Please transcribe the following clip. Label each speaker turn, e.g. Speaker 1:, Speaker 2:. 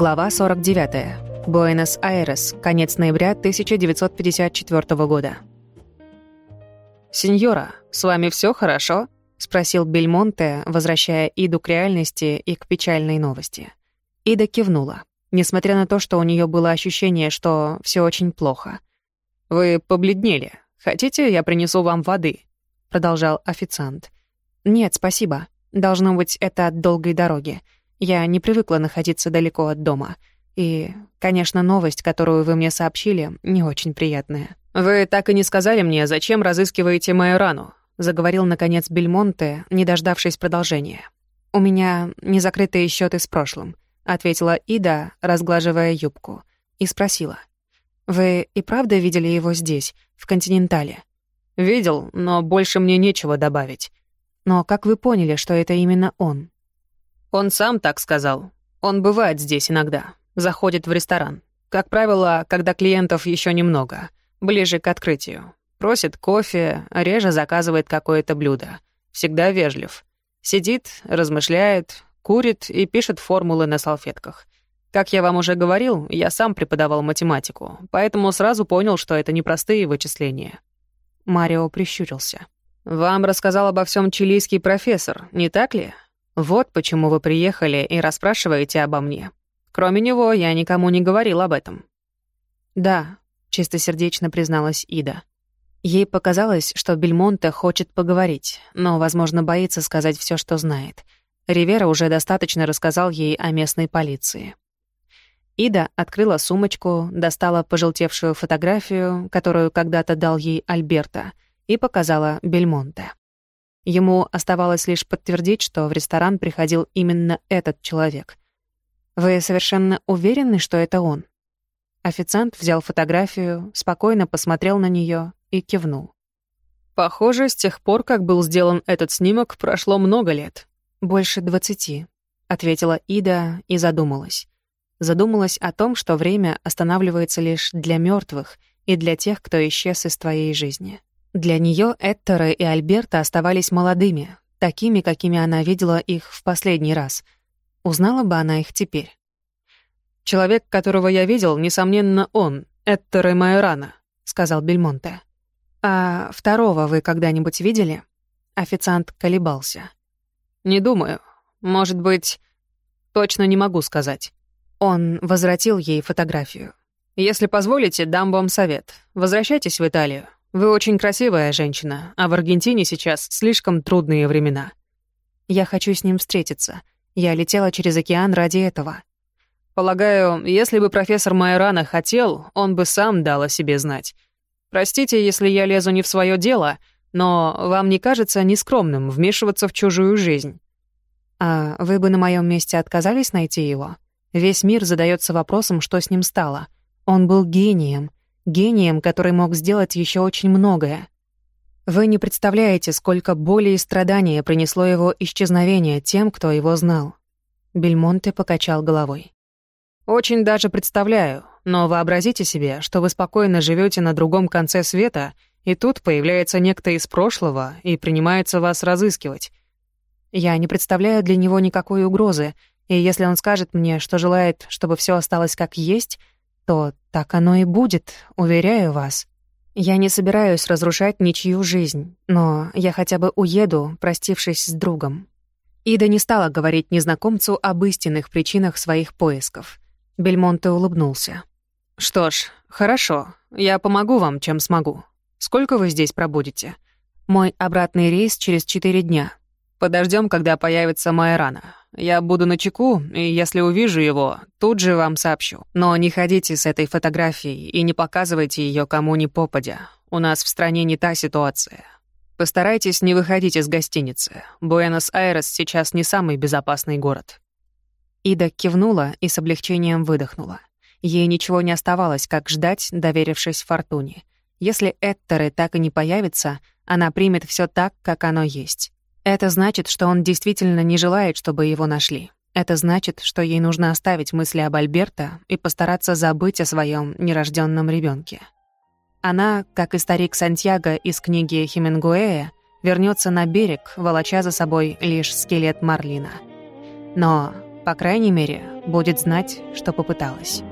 Speaker 1: Глава 49. Буэнос-Айрес. Конец ноября 1954 года. «Сеньора, с вами все хорошо?» — спросил Бельмонте, возвращая Иду к реальности и к печальной новости. Ида кивнула, несмотря на то, что у нее было ощущение, что все очень плохо. «Вы побледнели. Хотите, я принесу вам воды?» — продолжал официант. «Нет, спасибо. Должно быть, это от долгой дороги. Я не привыкла находиться далеко от дома. И, конечно, новость, которую вы мне сообщили, не очень приятная. «Вы так и не сказали мне, зачем разыскиваете мою рану?» заговорил, наконец, Бельмонте, не дождавшись продолжения. «У меня незакрытые счеты с прошлым», — ответила Ида, разглаживая юбку, и спросила. «Вы и правда видели его здесь, в «Континентале»?» «Видел, но больше мне нечего добавить». «Но как вы поняли, что это именно он?» Он сам так сказал. Он бывает здесь иногда. Заходит в ресторан. Как правило, когда клиентов еще немного. Ближе к открытию. Просит кофе, реже заказывает какое-то блюдо. Всегда вежлив. Сидит, размышляет, курит и пишет формулы на салфетках. Как я вам уже говорил, я сам преподавал математику, поэтому сразу понял, что это непростые вычисления. Марио прищурился. «Вам рассказал обо всем чилийский профессор, не так ли? Вот почему вы приехали и расспрашиваете обо мне. Кроме него, я никому не говорил об этом». «Да», — чистосердечно призналась Ида. Ей показалось, что Бельмонте хочет поговорить, но, возможно, боится сказать все, что знает. Ривера уже достаточно рассказал ей о местной полиции. Ида открыла сумочку, достала пожелтевшую фотографию, которую когда-то дал ей Альберта, и показала Бельмонте. Ему оставалось лишь подтвердить, что в ресторан приходил именно этот человек. «Вы совершенно уверены, что это он?» Официант взял фотографию, спокойно посмотрел на нее и кивнул. «Похоже, с тех пор, как был сделан этот снимок, прошло много лет. Больше двадцати», — ответила Ида и задумалась. Задумалась о том, что время останавливается лишь для мертвых и для тех, кто исчез из твоей жизни. Для нее Эттера и Альберта оставались молодыми, такими, какими она видела их в последний раз. Узнала бы она их теперь. «Человек, которого я видел, несомненно, он, Эттер и Майорана», — сказал Бельмонте. «А второго вы когда-нибудь видели?» Официант колебался. «Не думаю. Может быть, точно не могу сказать». Он возвратил ей фотографию. «Если позволите, дам вам совет. Возвращайтесь в Италию. Вы очень красивая женщина, а в Аргентине сейчас слишком трудные времена. Я хочу с ним встретиться. Я летела через океан ради этого. Полагаю, если бы профессор Майорана хотел, он бы сам дал о себе знать. Простите, если я лезу не в свое дело, но вам не кажется нескромным вмешиваться в чужую жизнь? А вы бы на моем месте отказались найти его? Весь мир задается вопросом, что с ним стало. Он был гением — гением, который мог сделать еще очень многое. Вы не представляете, сколько боли и страдания принесло его исчезновение тем, кто его знал. Бельмонте покачал головой. Очень даже представляю, но вообразите себе, что вы спокойно живете на другом конце света, и тут появляется некто из прошлого и принимается вас разыскивать. Я не представляю для него никакой угрозы, и если он скажет мне, что желает, чтобы все осталось как есть, то так оно и будет, уверяю вас. Я не собираюсь разрушать ничью жизнь, но я хотя бы уеду, простившись с другом». Ида не стала говорить незнакомцу об истинных причинах своих поисков. Бельмонте улыбнулся. «Что ж, хорошо. Я помогу вам, чем смогу. Сколько вы здесь пробудете? Мой обратный рейс через четыре дня. Подождем, когда появится Майрана. Я буду на чеку, и если увижу его, тут же вам сообщу. Но не ходите с этой фотографией и не показывайте ее кому ни попадя. У нас в стране не та ситуация. Постарайтесь не выходить из гостиницы. Буэнос-Айрес сейчас не самый безопасный город». Ида кивнула и с облегчением выдохнула. Ей ничего не оставалось, как ждать, доверившись Фортуне. Если Эттеры так и не появится, она примет все так, как оно есть. Это значит, что он действительно не желает, чтобы его нашли. Это значит, что ей нужно оставить мысли об Альберто и постараться забыть о своем нерожденном ребенке. Она, как и старик Сантьяго из книги Хемингуэя, вернется на берег, волоча за собой лишь скелет Марлина. Но, по крайней мере, будет знать, что попыталась.